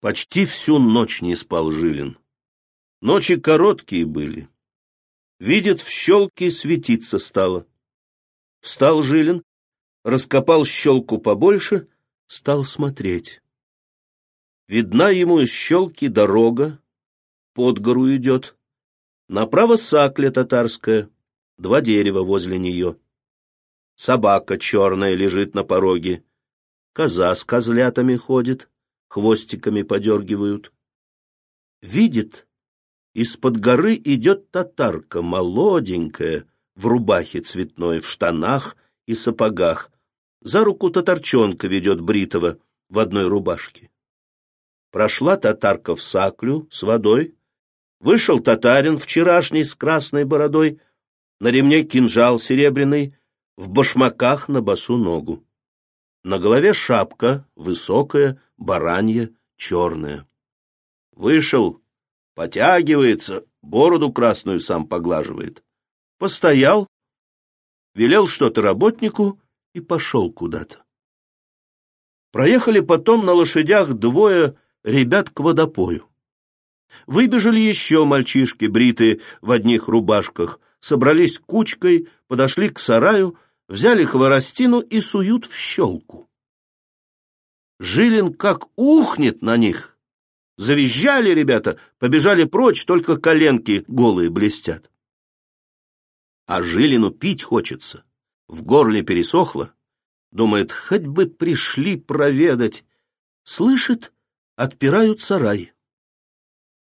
Почти всю ночь не спал Жилин. Ночи короткие были. Видит, в щелке светиться стало. Встал Жилин, раскопал щелку побольше, стал смотреть. Видна ему из щелки дорога, под гору идет. Направо сакля татарская, два дерева возле нее. Собака черная лежит на пороге, коза с козлятами ходит хвостиками подергивают. Видит, из-под горы идет татарка, молоденькая, в рубахе цветной, в штанах и сапогах. За руку татарчонка ведет бритого в одной рубашке. Прошла татарка в саклю с водой, вышел татарин вчерашний с красной бородой, на ремне кинжал серебряный, в башмаках на босу ногу. На голове шапка, высокая, баранья, черная. Вышел, потягивается, бороду красную сам поглаживает. Постоял, велел что-то работнику и пошел куда-то. Проехали потом на лошадях двое ребят к водопою. Выбежали еще мальчишки, бритые в одних рубашках, собрались кучкой, подошли к сараю, взяли хворостину и суют в щелку. Жилин как ухнет на них. Завизжали ребята, побежали прочь, только коленки голые блестят. А Жилину пить хочется. В горле пересохло. Думает, хоть бы пришли проведать. Слышит, отпирают сарай.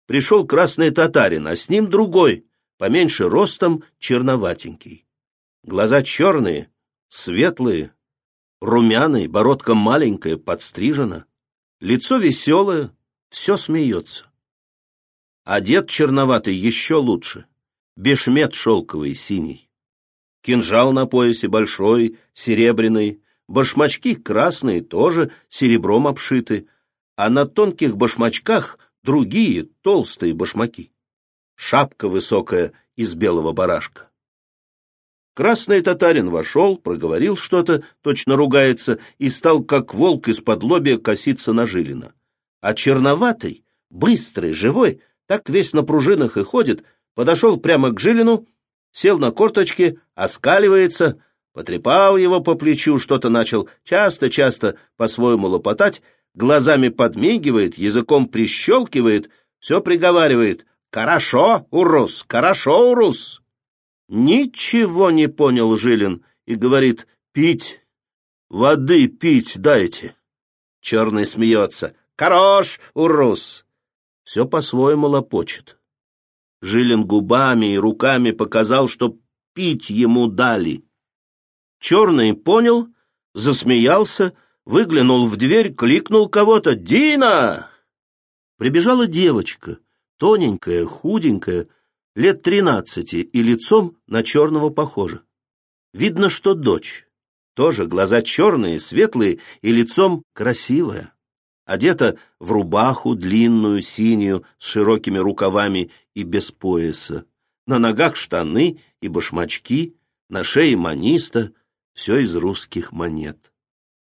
Пришел красный татарин, а с ним другой, поменьше ростом, черноватенький. Глаза черные, светлые, румяный, бородка маленькая, подстрижена, лицо веселое, все смеется. Одет черноватый еще лучше, бешмет шелковый, синий. Кинжал на поясе большой, серебряный, башмачки красные, тоже серебром обшиты, а на тонких башмачках другие толстые башмаки. Шапка высокая из белого барашка. Красный татарин вошел, проговорил что-то, точно ругается, и стал, как волк из-под лобья, коситься на Жилина. А черноватый, быстрый, живой, так весь на пружинах и ходит, подошел прямо к Жилину, сел на корточки, оскаливается, потрепал его по плечу, что-то начал часто-часто по-своему лопотать, глазами подмигивает, языком прищелкивает, все приговаривает «Хорошо, урус, хорошо, урус!» Ничего не понял Жилин и говорит «Пить, воды пить дайте». Черный смеется «Хорош, урус!» Все по-своему лопочет. Жилин губами и руками показал, что пить ему дали. Черный понял, засмеялся, выглянул в дверь, кликнул кого-то «Дина!» Прибежала девочка, тоненькая, худенькая, лет тринадцати и лицом на черного похожа. Видно, что дочь. Тоже глаза черные, светлые и лицом красивая. Одета в рубаху длинную, синюю, с широкими рукавами и без пояса. На ногах штаны и башмачки, на шее маниста, все из русских монет.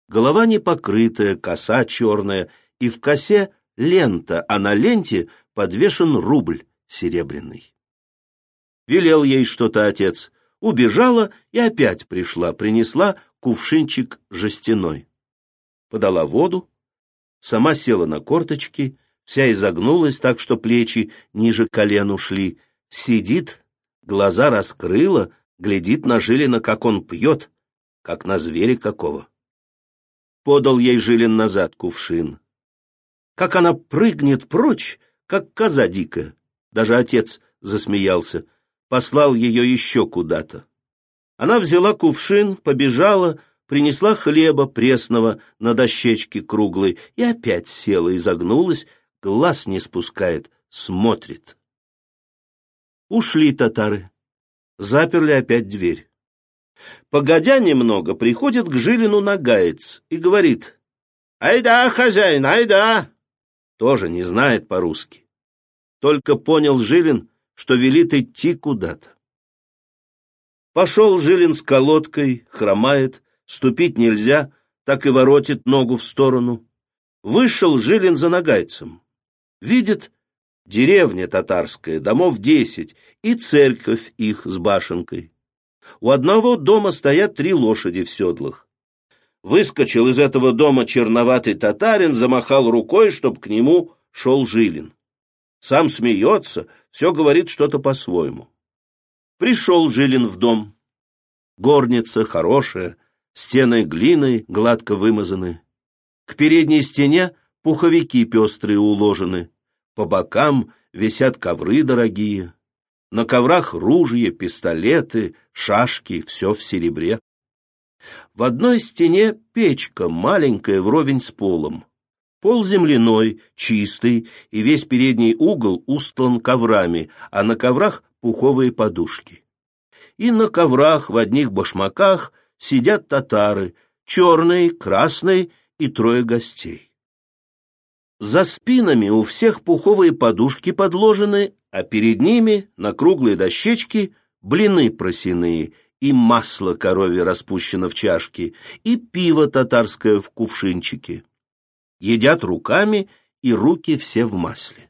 Голова не покрытая, коса черная, и в косе лента, а на ленте подвешен рубль серебряный. Велел ей что-то отец. Убежала и опять пришла, принесла кувшинчик жестяной. Подала воду, сама села на корточки, вся изогнулась так, что плечи ниже колен ушли. Сидит, глаза раскрыла, глядит на Жилина, как он пьет, как на зверя какого. Подал ей Жилин назад кувшин. Как она прыгнет прочь, как коза дикая. Даже отец засмеялся — послал ее еще куда-то. Она взяла кувшин, побежала, принесла хлеба пресного на дощечке круглой и опять села, изогнулась, глаз не спускает, смотрит. Ушли татары, заперли опять дверь. Погодя немного, приходит к Жилину нагаец и говорит, «Айда, хозяин, айда!» Тоже не знает по-русски. Только понял Жилин, что велит идти куда-то. Пошел Жилин с колодкой, хромает, ступить нельзя, так и воротит ногу в сторону. Вышел Жилин за нагайцем. Видит, деревня татарская, домов десять, и церковь их с башенкой. У одного дома стоят три лошади в седлах. Выскочил из этого дома черноватый татарин, замахал рукой, чтоб к нему шел Жилин. Сам смеется, все говорит что-то по-своему. Пришел Жилин в дом. Горница хорошая, стены глиной гладко вымазаны. К передней стене пуховики пестрые уложены, по бокам висят ковры дорогие. На коврах ружья, пистолеты, шашки, все в серебре. В одной стене печка, маленькая, вровень с полом. Пол земляной, чистый, и весь передний угол устлан коврами, а на коврах пуховые подушки. И на коврах в одних башмаках сидят татары, черный, красный и трое гостей. За спинами у всех пуховые подушки подложены, а перед ними на круглой дощечке блины просяные и масло коровье распущено в чашке, и пиво татарское в кувшинчике. Едят руками, и руки все в масле.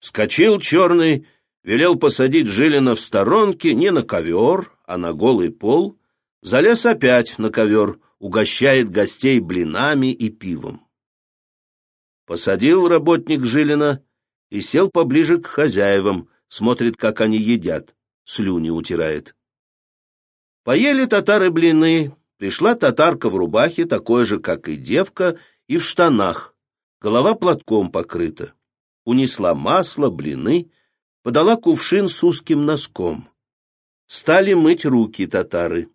Скочил черный, велел посадить Жилина в сторонке не на ковер, а на голый пол, залез опять на ковер, угощает гостей блинами и пивом. Посадил работник Жилина и сел поближе к хозяевам, смотрит, как они едят, слюни утирает. Поели татары блины, пришла татарка в рубахе, такой же, как и девка, и в штанах, голова платком покрыта. Унесла масло, блины, подала кувшин с узким носком. Стали мыть руки татары.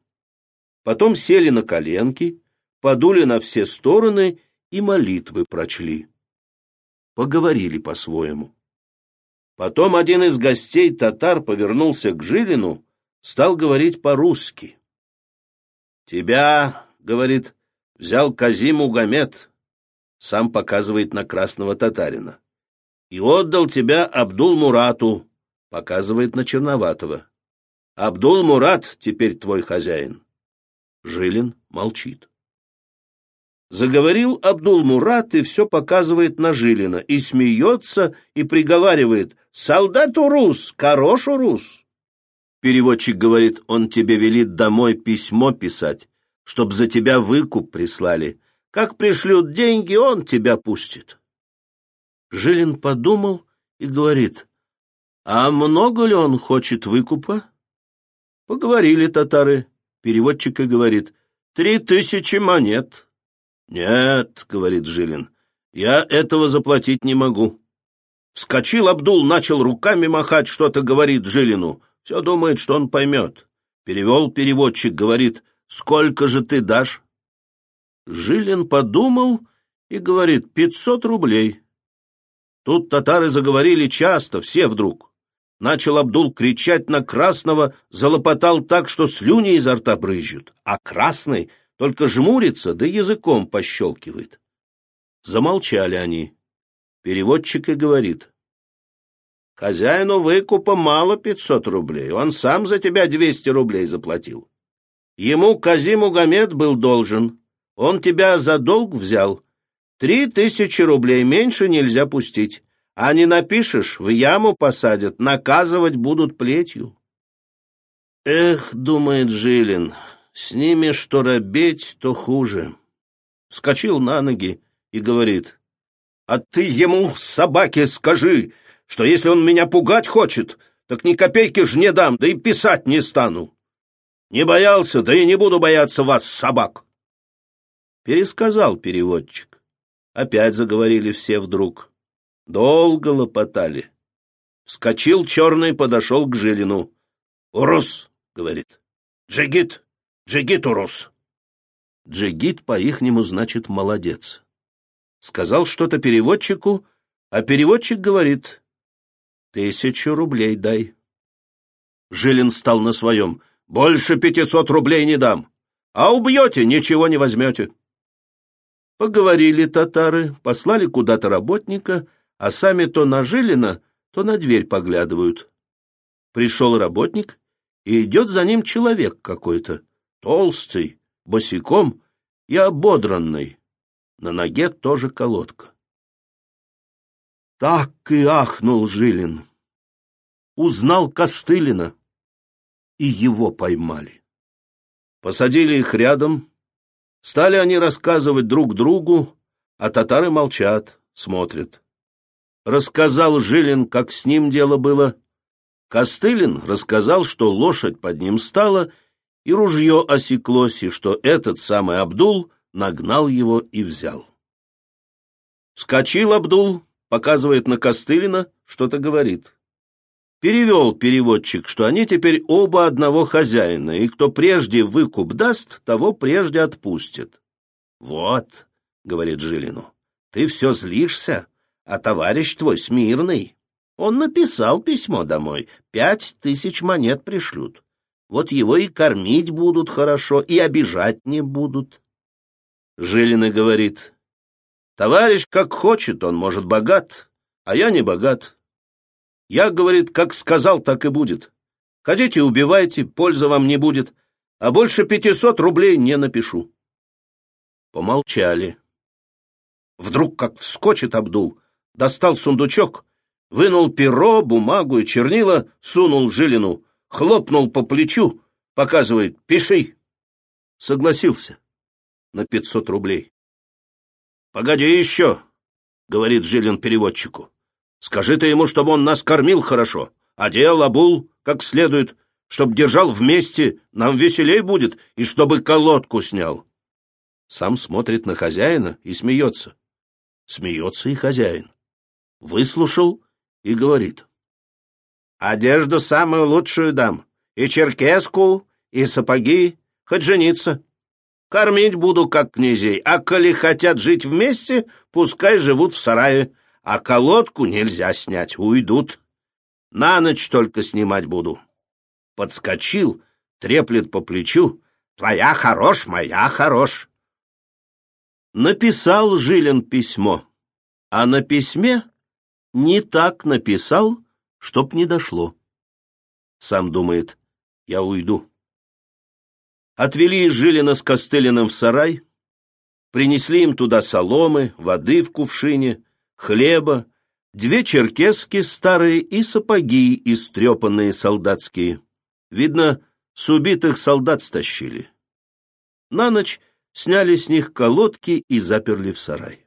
Потом сели на коленки, подули на все стороны и молитвы прочли. Поговорили по-своему. Потом один из гостей татар повернулся к Жилину, стал говорить по-русски. «Тебя, — говорит, — взял Казим Угамет, сам показывает на красного татарина, и отдал тебя Абдул-Мурату, показывает на черноватого. Абдул-Мурат теперь твой хозяин. Жилин молчит. Заговорил Абдул-Мурат и все показывает на Жилина, и смеется, и приговаривает «Солдат урус, хорош урус». Переводчик говорит, он тебе велит домой письмо писать, чтоб за тебя выкуп прислали. Как пришлют деньги, он тебя пустит. Жилин подумал и говорит, а много ли он хочет выкупа? Поговорили татары. Переводчик и говорит, три тысячи монет. Нет, говорит Жилин, я этого заплатить не могу. Вскочил Абдул, начал руками махать, что-то говорит Жилину. Все думает, что он поймет. Перевел переводчик, говорит, сколько же ты дашь? Жилин подумал и говорит, пятьсот рублей. Тут татары заговорили часто, все вдруг. Начал Абдул кричать на Красного, залопотал так, что слюни изо рта брызжут, а Красный только жмурится, да языком пощелкивает. Замолчали они. Переводчик и говорит. Хозяину выкупа мало пятьсот рублей, он сам за тебя двести рублей заплатил. Ему Казим Угамед был должен, он тебя за долг взял. Три тысячи рублей меньше нельзя пустить. А не напишешь, в яму посадят, наказывать будут плетью. Эх, думает Жилин, с ними что робеть, то хуже. Скочил на ноги и говорит, а ты ему, собаке, скажи, что если он меня пугать хочет, так ни копейки ж не дам, да и писать не стану. Не боялся, да и не буду бояться вас, собак. Пересказал переводчик. Опять заговорили все вдруг. Долго лопотали. Вскочил черный, подошел к Жилину. «Урус!» — говорит. «Джигит! Джигит, Урус!» Джигит по-ихнему значит «молодец». Сказал что-то переводчику, а переводчик говорит «Тысячу рублей дай». Жилин стал на своем. «Больше пятисот рублей не дам, а убьете, ничего не возьмете». Поговорили татары, послали куда-то работника — а сами то на Жилина, то на дверь поглядывают. Пришел работник, и идет за ним человек какой-то, толстый, босиком и ободранный. на ноге тоже колодка. Так и ахнул Жилин. Узнал Костылина, и его поймали. Посадили их рядом, стали они рассказывать друг другу, а татары молчат, смотрят. Рассказал Жилин, как с ним дело было. Костылин рассказал, что лошадь под ним стала, и ружье осеклось, и что этот самый Абдул нагнал его и взял. Скочил Абдул, показывает на Костылина, что-то говорит. Перевел переводчик, что они теперь оба одного хозяина, и кто прежде выкуп даст, того прежде отпустит. «Вот», — говорит Жилину, — «ты все злишься, а товарищ твой смирный. Он написал письмо домой, пять тысяч монет пришлют. Вот его и кормить будут хорошо, и обижать не будут». Жилина говорит, «Товарищ как хочет, он, может, богат, а я не богат. Я, говорит, как сказал, так и будет. Хотите, убивайте, пользы вам не будет, а больше пятисот рублей не напишу. Помолчали. Вдруг как вскочит Абдул, достал сундучок, вынул перо, бумагу и чернила, сунул Жилину, хлопнул по плечу, показывает «пиши». Согласился на пятьсот рублей. «Погоди еще», — говорит Жилин переводчику. Скажи ты ему, чтобы он нас кормил хорошо, одел, обул как следует, чтоб держал вместе, нам веселей будет, и чтобы колодку снял. Сам смотрит на хозяина и смеется. Смеется и хозяин. Выслушал и говорит. Одежду самую лучшую дам, и черкеску, и сапоги, хоть жениться. Кормить буду, как князей, а коли хотят жить вместе, пускай живут в сарае, а колодку нельзя снять, уйдут. На ночь только снимать буду. Подскочил, треплет по плечу. Твоя хорош, моя хорош. Написал Жилин письмо, а на письме не так написал, чтоб не дошло. Сам думает, я уйду. Отвели Жилина с Костылиным в сарай, принесли им туда соломы, воды в кувшине, хлеба, две черкески старые и сапоги истрепанные солдатские. Видно, с убитых солдат стащили. На ночь сняли с них колодки и заперли в сарай.